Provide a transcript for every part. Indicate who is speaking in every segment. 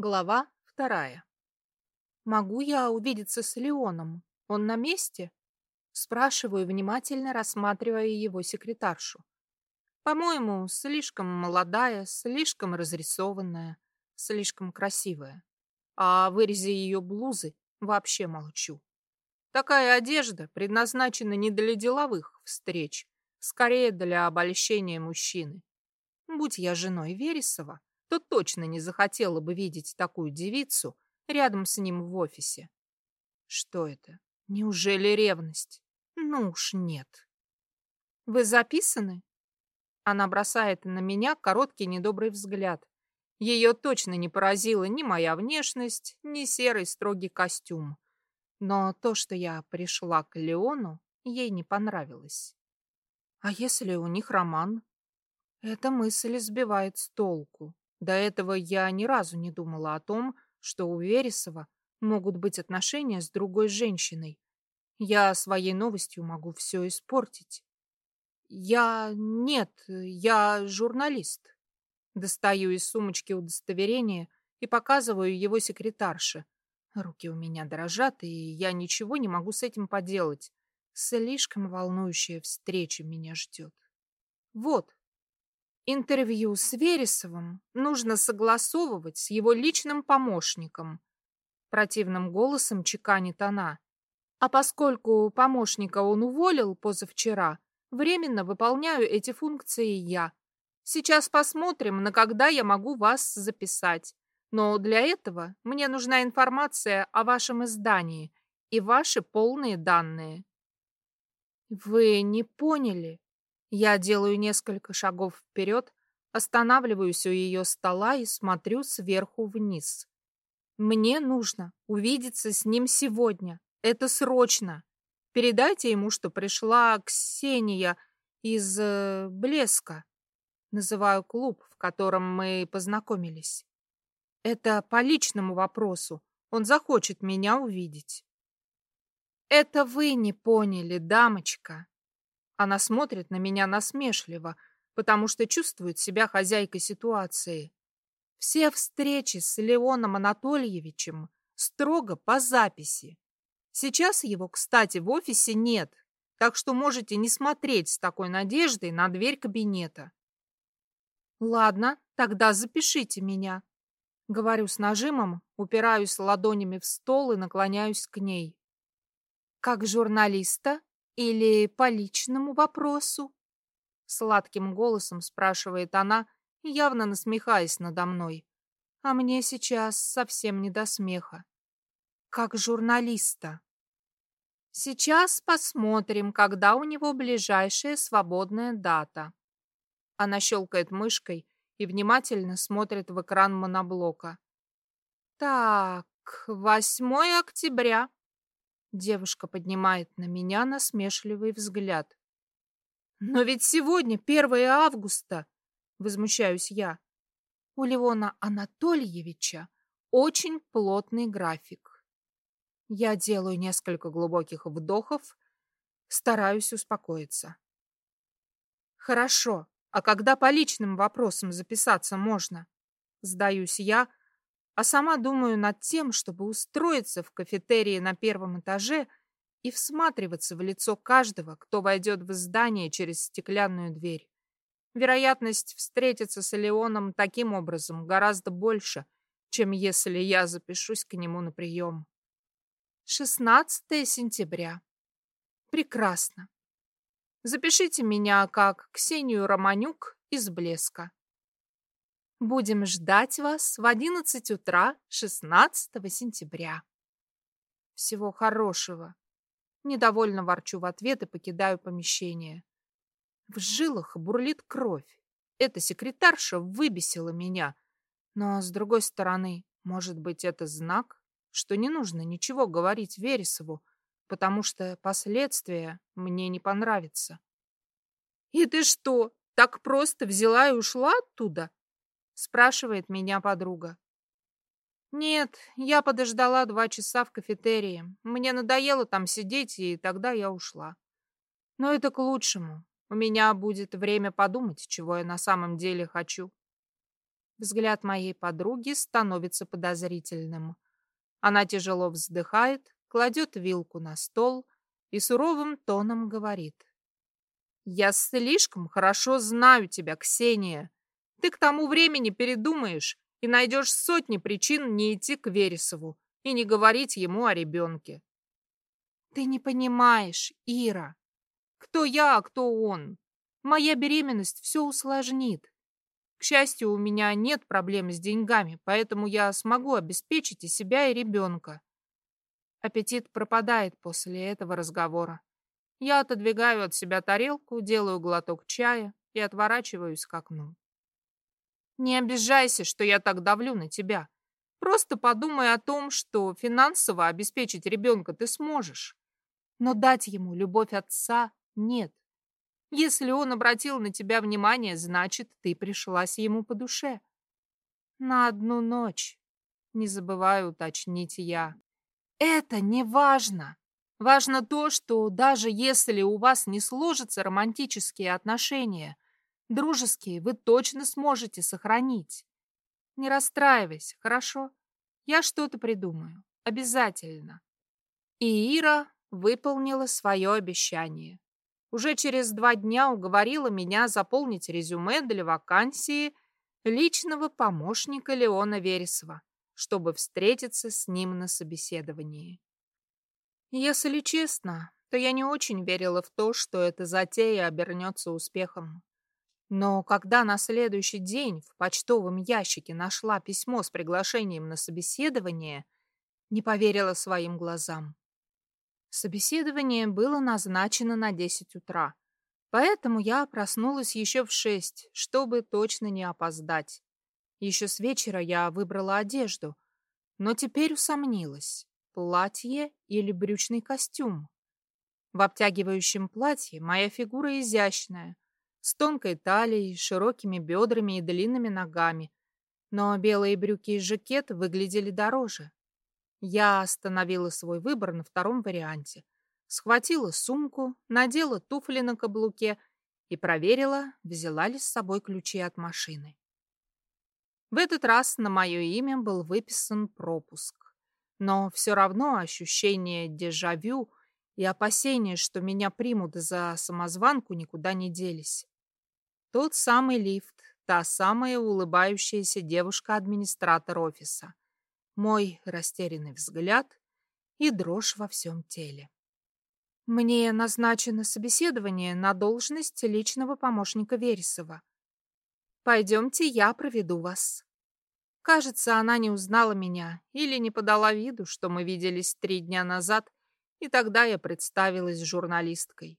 Speaker 1: Глава вторая. «Могу я увидеться с Леоном? Он на месте?» Спрашиваю, внимательно рассматривая его секретаршу. По-моему, слишком молодая, слишком разрисованная, слишком красивая. А о вырезе ее блузы вообще молчу. Такая одежда предназначена не для деловых встреч, скорее для обольщения мужчины. Будь я женой Вересова, то точно не захотела бы видеть такую девицу рядом с ним в офисе. Что это? Неужели ревность? Ну уж нет. Вы записаны? Она бросает на меня короткий недобрый взгляд. Ее точно не поразила ни моя внешность, ни серый строгий костюм. Но то, что я пришла к Леону, ей не понравилось. А если у них роман? Эта мысль сбивает с толку. До этого я ни разу не думала о том, что у Вересова могут быть отношения с другой женщиной. Я своей новостью могу все испортить. Я... нет, я журналист. Достаю из сумочки удостоверение и показываю его секретарше. Руки у меня дрожат, и я ничего не могу с этим поделать. Слишком волнующая встреча меня ждет. Вот, Интервью с Вересовым нужно согласовывать с его личным помощником. Противным голосом чеканит она. А поскольку помощника он уволил позавчера, временно выполняю эти функции я. Сейчас посмотрим, на когда я могу вас записать. Но для этого мне нужна информация о вашем издании и ваши полные данные. Вы не поняли, я делаю несколько шагов вперед, останавливаюсь у ее стола и смотрю сверху вниз. Мне нужно увидеться с ним сегодня. Это срочно. Передайте ему, что пришла Ксения из э, Блеска. Называю клуб, в котором мы познакомились. Это по личному вопросу. Он захочет меня увидеть. Это вы не поняли, дамочка. Она смотрит на меня насмешливо, потому что чувствует себя хозяйкой ситуации. Все встречи с Леоном Анатольевичем строго по записи. Сейчас его, кстати, в офисе нет, так что можете не смотреть с такой надеждой на дверь кабинета. Ладно, тогда запишите меня. Говорю с нажимом, упираюсь ладонями в стол и наклоняюсь к ней. Как журналиста или по личному вопросу? Сладким голосом спрашивает она, явно насмехаясь надо мной. А мне сейчас совсем не до смеха. Как журналиста. Сейчас посмотрим, когда у него ближайшая свободная дата. Она щелкает мышкой и внимательно смотрит в экран моноблока. Так, 8 октября. Девушка поднимает на меня насмешливый взгляд. «Но ведь сегодня 1 августа!» — возмущаюсь я. У Левона Анатольевича очень плотный график. Я делаю несколько глубоких вдохов, стараюсь успокоиться. «Хорошо, а когда по личным вопросам записаться можно?» Сдаюсь я, а сама думаю над тем, чтобы устроиться в кафетерии на первом этаже и всматриваться в лицо каждого, кто войдет в здание через стеклянную дверь. Вероятность встретиться с Леоном таким образом гораздо больше, чем если я запишусь к нему на прием. 16 сентября. Прекрасно. Запишите меня как Ксению Романюк из Блеска. Будем ждать вас в 11 утра 16 сентября. Всего хорошего. Недовольно ворчу в ответ и покидаю помещение. В жилах бурлит кровь. Эта секретарша выбесила меня. Но, с другой стороны, может быть, это знак, что не нужно ничего говорить Вересову, потому что последствия мне не понравятся. «И ты что, так просто взяла и ушла оттуда?» Спрашивает меня подруга. Нет, я подождала два часа в кафетерии. Мне надоело там сидеть, и тогда я ушла. Но это к лучшему. У меня будет время подумать, чего я на самом деле хочу. Взгляд моей подруги становится подозрительным. Она тяжело вздыхает, кладет вилку на стол и суровым тоном говорит. «Я слишком хорошо знаю тебя, Ксения. Ты к тому времени передумаешь и найдешь сотни причин не идти к Вересову и не говорить ему о ребенке». «Ты не понимаешь, Ира. Кто я, а кто он? Моя беременность все усложнит. К счастью, у меня нет проблем с деньгами, поэтому я смогу обеспечить и себя, и ребенка. Аппетит пропадает после этого разговора. Я отодвигаю от себя тарелку, делаю глоток чая и отворачиваюсь к окну. Не обижайся, что я так давлю на тебя. Просто подумай о том, что финансово обеспечить ребенка ты сможешь. Но дать ему любовь отца нет. Если он обратил на тебя внимание, значит, ты пришлась ему по душе. На одну ночь, не забываю уточнить я. Это не важно. Важно то, что даже если у вас не сложатся романтические отношения, дружеские вы точно сможете сохранить. Не расстраивайся, хорошо? Я что-то придумаю. Обязательно. И Ира выполнила свое обещание. Уже через два дня уговорила меня заполнить резюме для вакансии личного помощника Леона Вересова, чтобы встретиться с ним на собеседовании. Если честно, то я не очень верила в то, что эта затея обернется успехом. Но когда на следующий день в почтовом ящике нашла письмо с приглашением на собеседование, не поверила своим глазам. Собеседование было назначено на 10 утра, поэтому я проснулась еще в 6, чтобы точно не опоздать. Еще с вечера я выбрала одежду, но теперь усомнилась, платье или брючный костюм. В обтягивающем платье моя фигура изящная, с тонкой талией, широкими бедрами и длинными ногами, но белые брюки и жакет выглядели дороже. Я остановила свой выбор на втором варианте. Схватила сумку, надела туфли на каблуке и проверила, взяла ли с собой ключи от машины. В этот раз на мое имя был выписан пропуск. Но все равно ощущение дежавю и опасение, что меня примут за самозванку, никуда не делись. Тот самый лифт, та самая улыбающаяся девушка-администратор офиса — мой растерянный взгляд и дрожь во всем теле. Мне назначено собеседование на должность личного помощника Вересова. Пойдемте, я проведу вас. Кажется, она не узнала меня или не подала виду, что мы виделись три дня назад, и тогда я представилась журналисткой.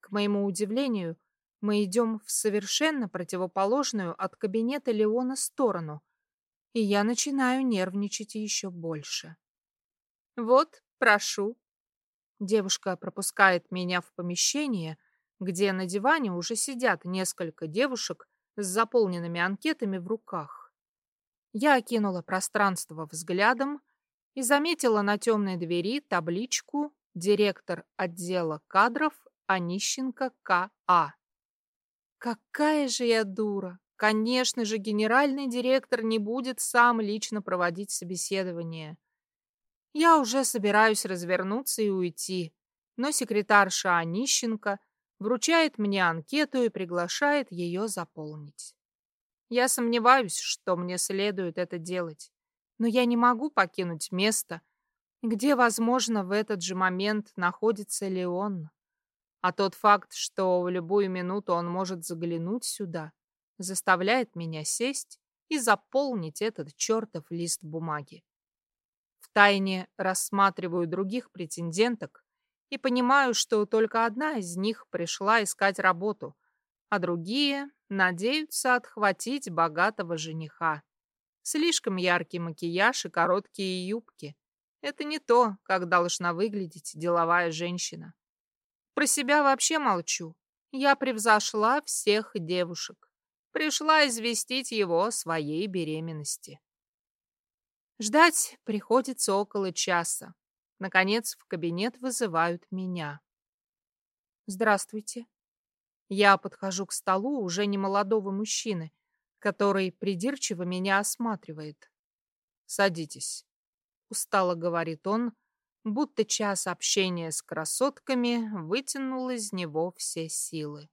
Speaker 1: К моему удивлению, мы идем в совершенно противоположную от кабинета Леона сторону, и я начинаю нервничать еще больше. «Вот, прошу». Девушка пропускает меня в помещение, где на диване уже сидят несколько девушек с заполненными анкетами в руках. Я окинула пространство взглядом и заметила на темной двери табличку «Директор отдела кадров Онищенко К.А». Какая же я дура! Конечно же, генеральный директор не будет сам лично проводить собеседование. Я уже собираюсь развернуться и уйти, но секретарша Онищенко вручает мне анкету и приглашает ее заполнить. Я сомневаюсь, что мне следует это делать, но я не могу покинуть место, где, возможно, в этот же момент находится Леон. А тот факт, что в любую минуту он может заглянуть сюда, заставляет меня сесть и заполнить этот чертов лист бумаги. Втайне рассматриваю других претенденток и понимаю, что только одна из них пришла искать работу, а другие надеются отхватить богатого жениха. Слишком яркий макияж и короткие юбки. Это не то, как должна выглядеть деловая женщина. Про себя вообще молчу. Я превзошла всех девушек пришла известить его о своей беременности. Ждать приходится около часа. Наконец в кабинет вызывают меня. Здравствуйте. Я подхожу к столу уже не молодого мужчины, который придирчиво меня осматривает. «Садитесь», — устало говорит он, будто час общения с красотками вытянул из него все силы.